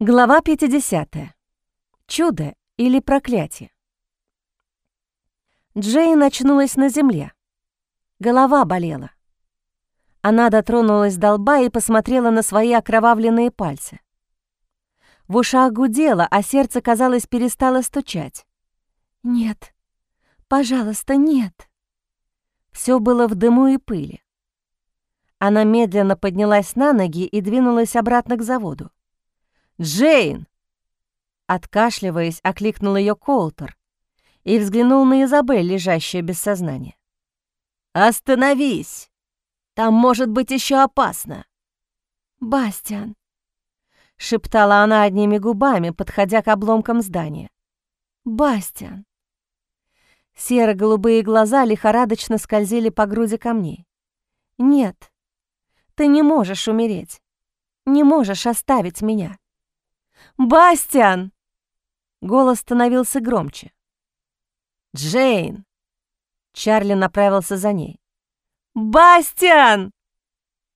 Глава 50. Чудо или проклятие? Джейн очнулась на земле. Голова болела. Она дотронулась до лба и посмотрела на свои окровавленные пальцы. В ушах гудело, а сердце, казалось, перестало стучать. «Нет, пожалуйста, нет». Все было в дыму и пыли. Она медленно поднялась на ноги и двинулась обратно к заводу. «Джейн!» Откашливаясь, окликнул ее Колтер и взглянул на Изабель, лежащую без сознания. «Остановись! Там может быть еще опасно!» «Бастиан!» — шептала она одними губами, подходя к обломкам здания. «Бастиан!» Серо-голубые глаза лихорадочно скользили по груди камней. «Нет, ты не можешь умереть. Не можешь оставить меня. Бастиан!» Голос становился громче. «Джейн!» Чарли направился за ней. «Бастиан!»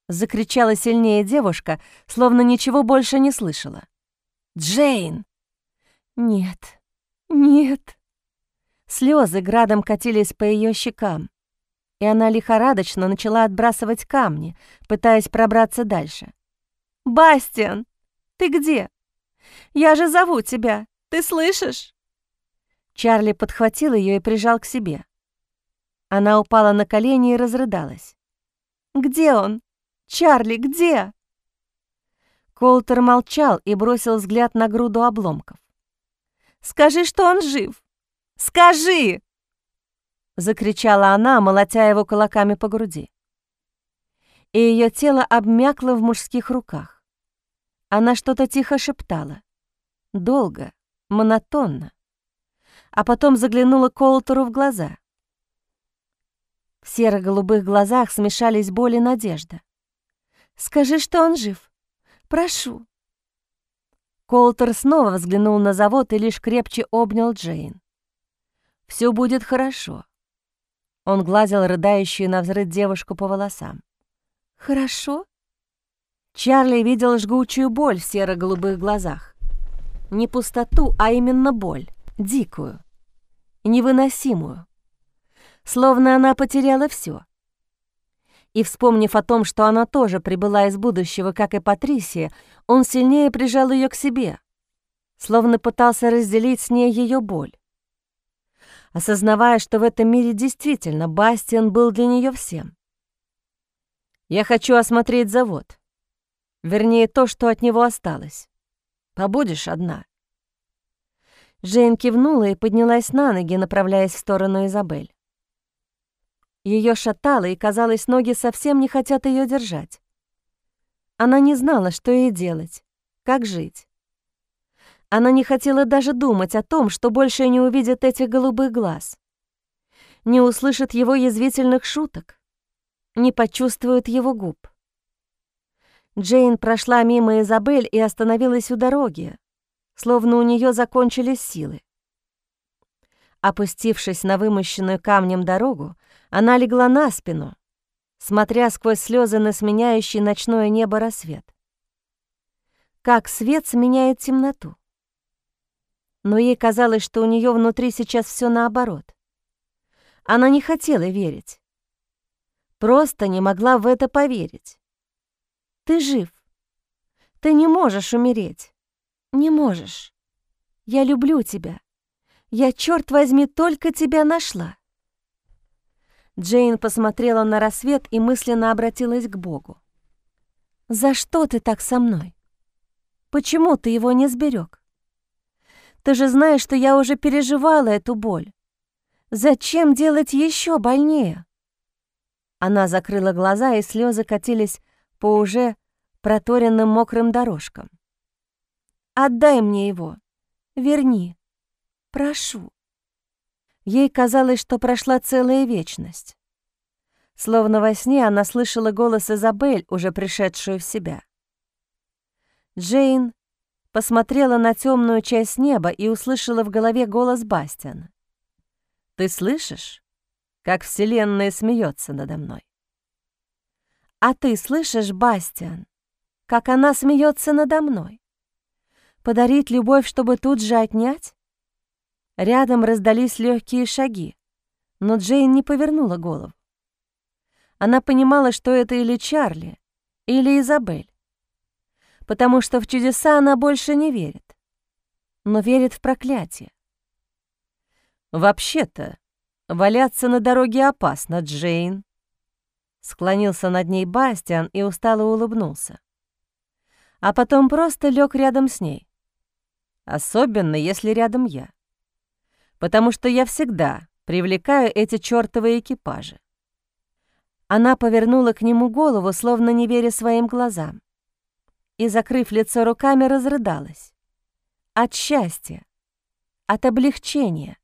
Закричала сильнее девушка, словно ничего больше не слышала. «Джейн!» «Нет, нет!» Слезы градом катились по ее щекам, и она лихорадочно начала отбрасывать камни, пытаясь пробраться дальше. «Бастиан, ты где? Я же зову тебя, ты слышишь?» Чарли подхватил ее и прижал к себе. Она упала на колени и разрыдалась. «Где он? Чарли, где?» Колтер молчал и бросил взгляд на груду обломков. «Скажи, что он жив! Скажи!» Закричала она, молотя его кулаками по груди. И ее тело обмякло в мужских руках. Она что-то тихо шептала. Долго, монотонно. А потом заглянула Колтеру в глаза. В серо-голубых глазах смешались боль и надежда. «Скажи, что он жив. Прошу». Колтер снова взглянул на завод и лишь крепче обнял Джейн. «Все будет хорошо». Он гладил рыдающую на взрыв девушку по волосам. «Хорошо?» Чарли видел жгучую боль в серо-голубых глазах. Не пустоту, а именно боль, дикую, невыносимую. Словно она потеряла все. И, вспомнив о том, что она тоже прибыла из будущего, как и Патрисия, он сильнее прижал ее к себе, словно пытался разделить с ней ее боль. Осознавая, что в этом мире действительно Бастиан был для нее всем. «Я хочу осмотреть завод. Вернее, то, что от него осталось. Побудешь одна?» Джейн кивнула и поднялась на ноги, направляясь в сторону Изабель. Ее шатало, и, казалось, ноги совсем не хотят ее держать. Она не знала, что ей делать, как жить. Она не хотела даже думать о том, что больше не увидит этих голубых глаз, не услышит его язвительных шуток, не почувствует его губ. Джейн прошла мимо Изабель и остановилась у дороги, словно у нее закончились силы. Опустившись на вымощенную камнем дорогу, она легла на спину, смотря сквозь слезы на сменяющий ночное небо рассвет. Как свет сменяет темноту. Но ей казалось, что у нее внутри сейчас все наоборот. Она не хотела верить. Просто не могла в это поверить. Ты жив. Ты не можешь умереть. Не можешь. Я люблю тебя. Я, черт возьми, только тебя нашла. Джейн посмотрела на рассвет и мысленно обратилась к Богу. «За что ты так со мной? Почему ты его не сберег? Ты же знаешь, что я уже переживала эту боль. Зачем делать еще больнее?» Она закрыла глаза, и слезы катились по уже проторенным мокрым дорожкам. «Отдай мне его. Верни. Прошу». Ей казалось, что прошла целая вечность. Словно во сне она слышала голос Изабель, уже пришедшую в себя. Джейн посмотрела на темную часть неба и услышала в голове голос Бастиана. «Ты слышишь, как Вселенная смеется надо мной?» «А ты слышишь, Бастиан, как она смеется надо мной? Подарить любовь, чтобы тут же отнять? Рядом раздались легкие шаги, но Джейн не повернула голову. Она понимала, что это или Чарли, или Изабель, потому что в чудеса она больше не верит, но верит в проклятие. «Вообще-то, валяться на дороге опасно, Джейн», Склонился над ней Бастиан и устало улыбнулся. А потом просто лег рядом с ней. Особенно, если рядом я. Потому что я всегда привлекаю эти чёртовы экипажи. Она повернула к нему голову, словно не веря своим глазам, и, закрыв лицо руками, разрыдалась. От счастья, от облегчения,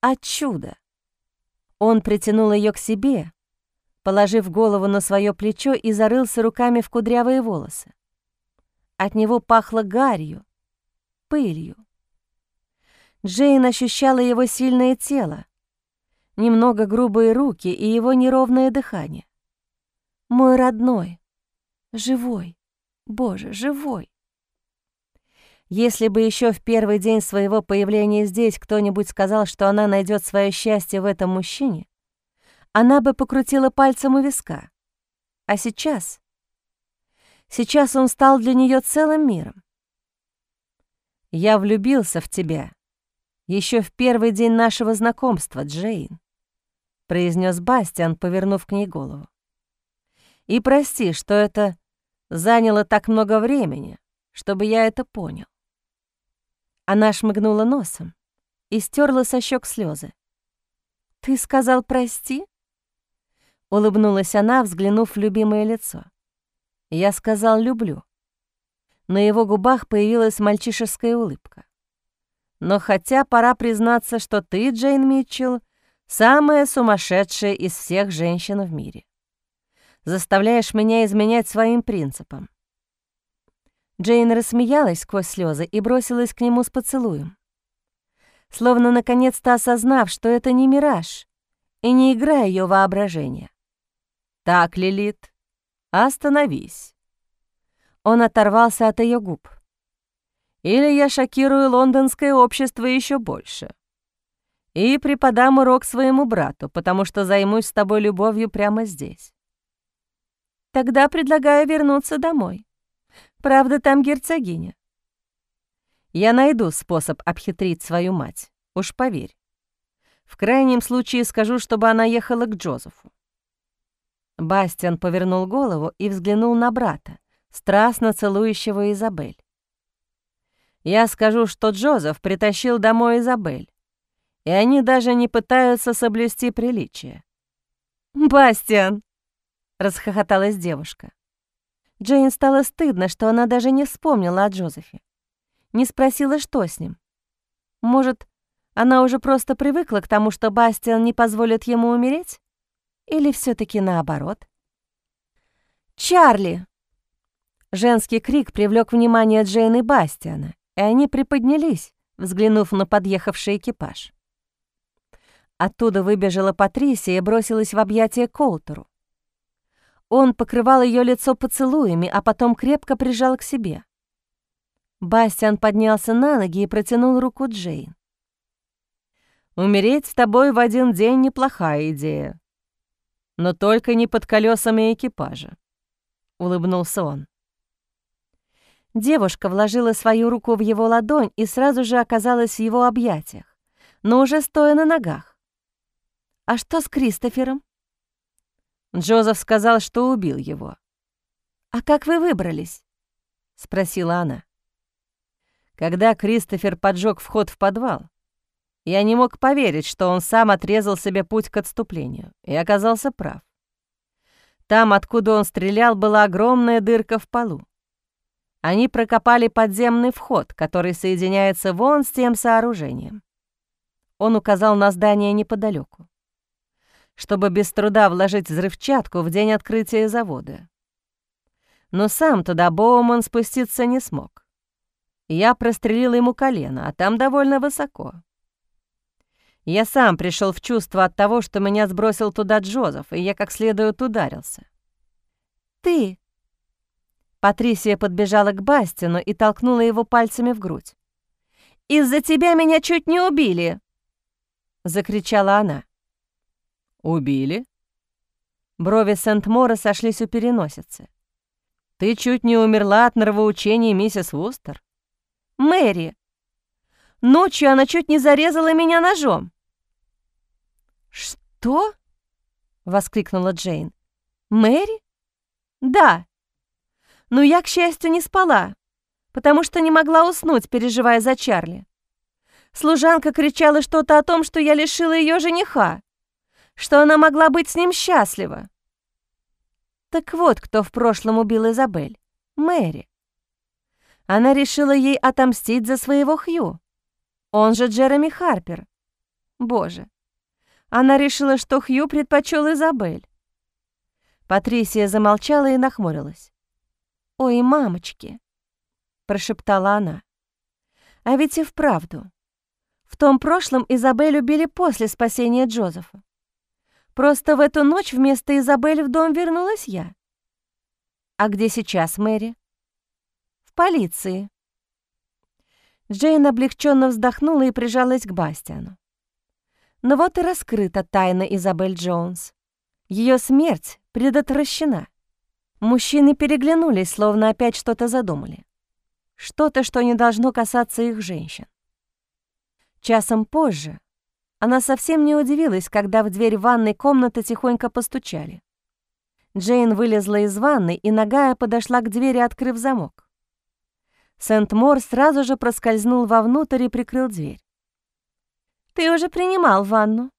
от чуда. Он притянул ее к себе, положив голову на свое плечо и зарылся руками в кудрявые волосы. От него пахло гарью, пылью. Джейн ощущала его сильное тело, немного грубые руки и его неровное дыхание. «Мой родной, живой, Боже, живой!» Если бы еще в первый день своего появления здесь кто-нибудь сказал, что она найдет свое счастье в этом мужчине, она бы покрутила пальцем у виска. А сейчас? Сейчас он стал для нее целым миром. «Я влюбился в тебя еще в первый день нашего знакомства, Джейн», произнес Бастиан, повернув к ней голову. «И прости, что это заняло так много времени, чтобы я это понял». Она шмыгнула носом и стерла со щек слезы. «Ты сказал прости?» Улыбнулась она, взглянув в любимое лицо. Я сказал «люблю». На его губах появилась мальчишеская улыбка. Но хотя пора признаться, что ты, Джейн Митчелл, самая сумасшедшая из всех женщин в мире. Заставляешь меня изменять своим принципам. Джейн рассмеялась сквозь слезы и бросилась к нему с поцелуем. Словно наконец-то осознав, что это не мираж и не игра ее воображения, «Так, Лилит, остановись». Он оторвался от ее губ. «Или я шокирую лондонское общество еще больше. И преподам урок своему брату, потому что займусь с тобой любовью прямо здесь». «Тогда предлагаю вернуться домой. Правда, там герцогиня». «Я найду способ обхитрить свою мать, уж поверь. В крайнем случае скажу, чтобы она ехала к Джозефу. Бастиан повернул голову и взглянул на брата, страстно целующего Изабель. «Я скажу, что Джозеф притащил домой Изабель, и они даже не пытаются соблюсти приличие». «Бастиан!» — расхохоталась девушка. Джейн стало стыдно, что она даже не вспомнила о Джозефе. Не спросила, что с ним. Может, она уже просто привыкла к тому, что Бастиан не позволит ему умереть? Или все таки наоборот? «Чарли!» Женский крик привлек внимание Джейн и Бастиана, и они приподнялись, взглянув на подъехавший экипаж. Оттуда выбежала Патрисия и бросилась в объятия Колтеру. Он покрывал ее лицо поцелуями, а потом крепко прижал к себе. Бастиан поднялся на ноги и протянул руку Джейн. «Умереть с тобой в один день — неплохая идея», но только не под колесами экипажа», — улыбнулся он. Девушка вложила свою руку в его ладонь и сразу же оказалась в его объятиях, но уже стоя на ногах. «А что с Кристофером?» Джозеф сказал, что убил его. «А как вы выбрались?» — спросила она. Когда Кристофер поджег вход в подвал, я не мог поверить, что он сам отрезал себе путь к отступлению, и оказался прав. Там, откуда он стрелял, была огромная дырка в полу. Они прокопали подземный вход, который соединяется вон с тем сооружением. Он указал на здание неподалеку, чтобы без труда вложить взрывчатку в день открытия завода. Но сам туда Боуман спуститься не смог. Я прострелил ему колено, а там довольно высоко. Я сам пришел в чувство от того, что меня сбросил туда Джозеф, и я как следует ударился. «Ты!» Патрисия подбежала к Бастину и толкнула его пальцами в грудь. «Из-за тебя меня чуть не убили!» — закричала она. «Убили?» Брови Сент-Мора сошлись у переносицы. «Ты чуть не умерла от нравоучений миссис Вустер?» «Мэри! Ночью она чуть не зарезала меня ножом!» «Что?» — воскликнула Джейн. «Мэри?» «Да. Но я, к счастью, не спала, потому что не могла уснуть, переживая за Чарли. Служанка кричала что-то о том, что я лишила ее жениха что она могла быть с ним счастлива. Так вот, кто в прошлом убил Изабель. Мэри. Она решила ей отомстить за своего Хью. Он же Джереми Харпер. Боже. Она решила, что Хью предпочел Изабель. Патрисия замолчала и нахмурилась. «Ой, мамочки!» — прошептала она. «А ведь и вправду. В том прошлом Изабель убили после спасения Джозефа. Просто в эту ночь вместо Изабель в дом вернулась я. А где сейчас Мэри? В полиции. Джейн облегченно вздохнула и прижалась к Бастиану. Но вот и раскрыта тайна Изабель Джонс. Ее смерть предотвращена. Мужчины переглянулись, словно опять что-то задумали. Что-то, что не должно касаться их женщин. Часом позже она совсем не удивилась, когда в дверь ванной комнаты тихонько постучали. Джейн вылезла из ванной, и ногая подошла к двери, открыв замок. Сент-Мор сразу же проскользнул вовнутрь и прикрыл дверь. «Ты уже принимал ванну?»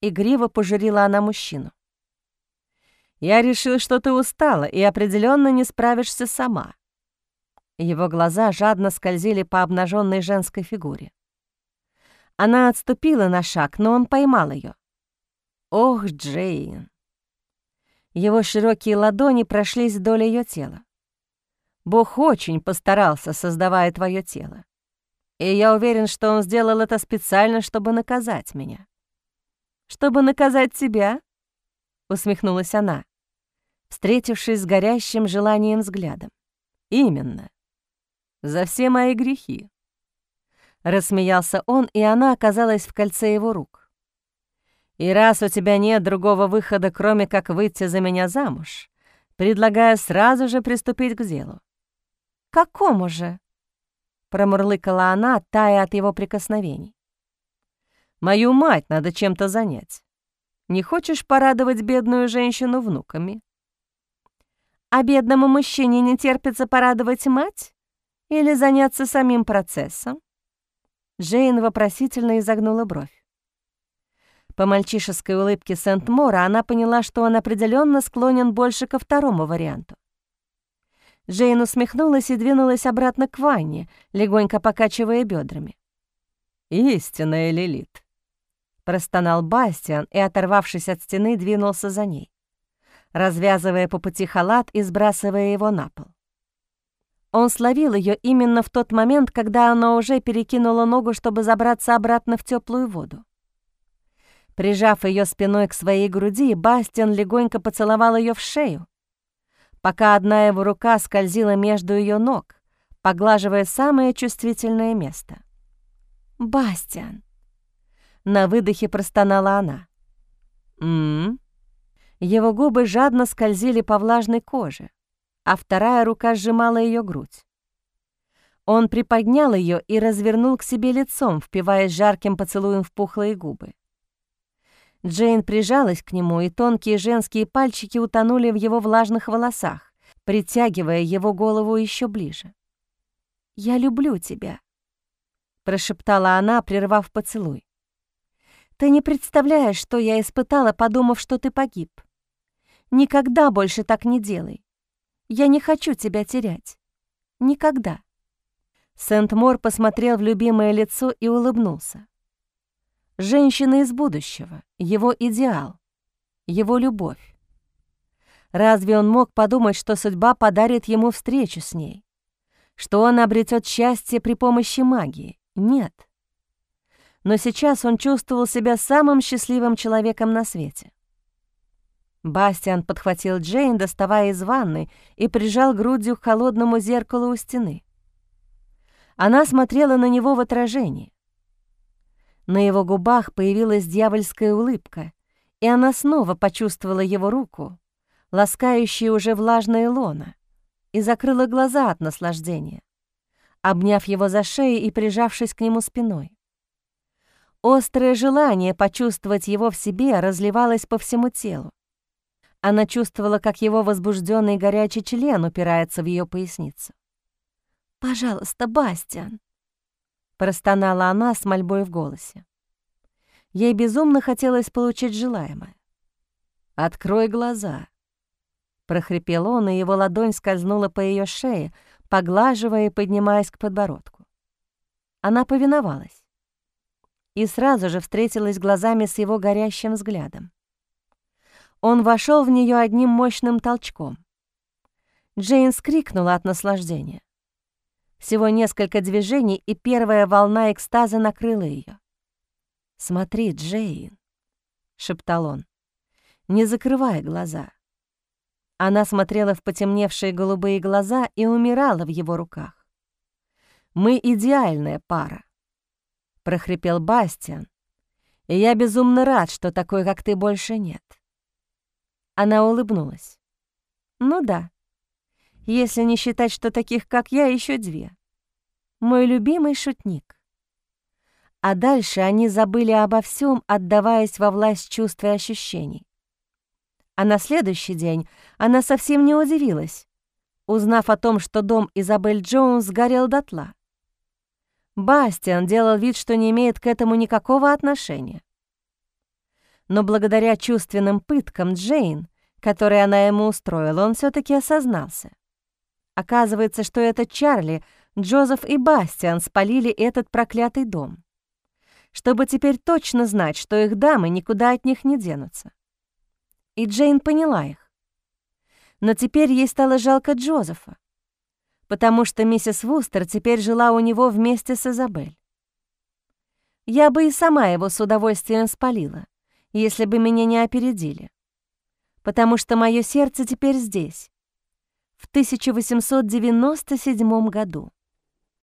Игриво пожурила она мужчину. «Я решил, что ты устала и определенно не справишься сама». Его глаза жадно скользили по обнаженной женской фигуре. Она отступила на шаг, но он поймал ее. Ох, Джейн. Его широкие ладони прошлись вдоль ее тела. Бог очень постарался, создавая твое тело. И я уверен, что он сделал это специально, чтобы наказать меня. «Чтобы наказать тебя?» — усмехнулась она, встретившись с горящим желанием взглядом. «Именно. За все мои грехи. Рассмеялся он, и она оказалась в кольце его рук. «И раз у тебя нет другого выхода, кроме как выйти за меня замуж, предлагаю сразу же приступить к делу». «Какому же?» — промурлыкала она, тая от его прикосновений. «Мою мать надо чем-то занять. Не хочешь порадовать бедную женщину внуками?» «А бедному мужчине не терпится порадовать мать или заняться самим процессом?» Джейн вопросительно изогнула бровь. По мальчишеской улыбке Сент-Мора она поняла, что он определенно склонен больше ко второму варианту. Джейн усмехнулась и двинулась обратно к ванне, легонько покачивая бедрами. «Истинная Лилит», — простонал Бастиан и, оторвавшись от стены, двинулся за ней, развязывая по пути халат и сбрасывая его на пол. Он словил ее именно в тот момент, когда она уже перекинула ногу, чтобы забраться обратно в теплую воду. Прижав ее спиной к своей груди, Бастиан легонько поцеловал ее в шею, пока одна его рука скользила между ее ног, поглаживая самое чувствительное место. «Бастиан!» На выдохе простонала она. «М-м-м?» Его губы жадно скользили по влажной коже, а вторая рука сжимала ее грудь. Он приподнял ее и развернул к себе лицом, впиваясь жарким поцелуем в пухлые губы. Джейн прижалась к нему, и тонкие женские пальчики утонули в его влажных волосах, притягивая его голову еще ближе. «Я люблю тебя», — прошептала она, прервав поцелуй. «Ты не представляешь, что я испытала, подумав, что ты погиб. Никогда больше так не делай. Я не хочу тебя терять. Никогда». Сент-Мор посмотрел в любимое лицо и улыбнулся. Женщина из будущего, его идеал, его любовь. Разве он мог подумать, что судьба подарит ему встречу с ней? Что он обретет счастье при помощи магии? Нет. Но сейчас он чувствовал себя самым счастливым человеком на свете. Бастиан подхватил Джейн, доставая из ванны, и прижал грудью к холодному зеркалу у стены. Она смотрела на него в отражении. На его губах появилась дьявольская улыбка, и она снова почувствовала его руку, ласкающую уже влажное лоно, и закрыла глаза от наслаждения, обняв его за шею и прижавшись к нему спиной. Острое желание почувствовать его в себе разливалось по всему телу. Она чувствовала, как его возбужденный горячий член упирается в ее поясницу. «Пожалуйста, Бастиан!» — простонала она с мольбой в голосе. Ей безумно хотелось получить желаемое. «Открой глаза!» — прохрипел он, и его ладонь скользнула по ее шее, поглаживая и поднимаясь к подбородку. Она повиновалась и сразу же встретилась глазами с его горящим взглядом. Он вошел в нее одним мощным толчком. Джейн скрикнула от наслаждения. Всего несколько движений, и первая волна экстаза накрыла ее. «Смотри, Джейн», — шептал он, — «не закрывай глаза». Она смотрела в потемневшие голубые глаза и умирала в его руках. «Мы идеальная пара», — прохрипел Бастиан, «и я безумно рад, что такой, как ты, больше нет». Она улыбнулась. «Ну да, если не считать, что таких, как я, еще две. Мой любимый шутник». А дальше они забыли обо всем, отдаваясь во власть чувств и ощущений. А на следующий день она совсем не удивилась, узнав о том, что дом Изабель Джонс сгорел дотла. Бастиан делал вид, что не имеет к этому никакого отношения но благодаря чувственным пыткам Джейн, которые она ему устроила, он все таки осознался. Оказывается, что это Чарли, Джозеф и Бастиан спалили этот проклятый дом, чтобы теперь точно знать, что их дамы никуда от них не денутся. И Джейн поняла их. Но теперь ей стало жалко Джозефа, потому что миссис Вустер теперь жила у него вместе с Изабель. Я бы и сама его с удовольствием спалила, если бы меня не опередили. Потому что мое сердце теперь здесь, в 1897 году.